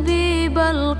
حبيب القلب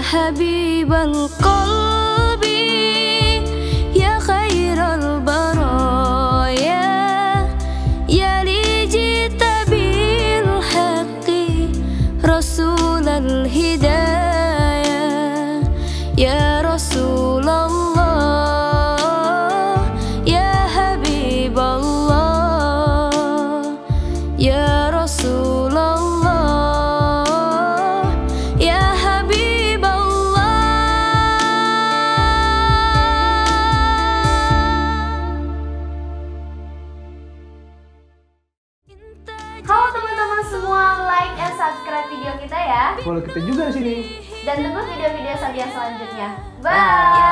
حبيب القلب. subscribe video kita ya. Follow kita juga di sini. Dan tunggu video-video Sabian selanjutnya. Bye. Bye.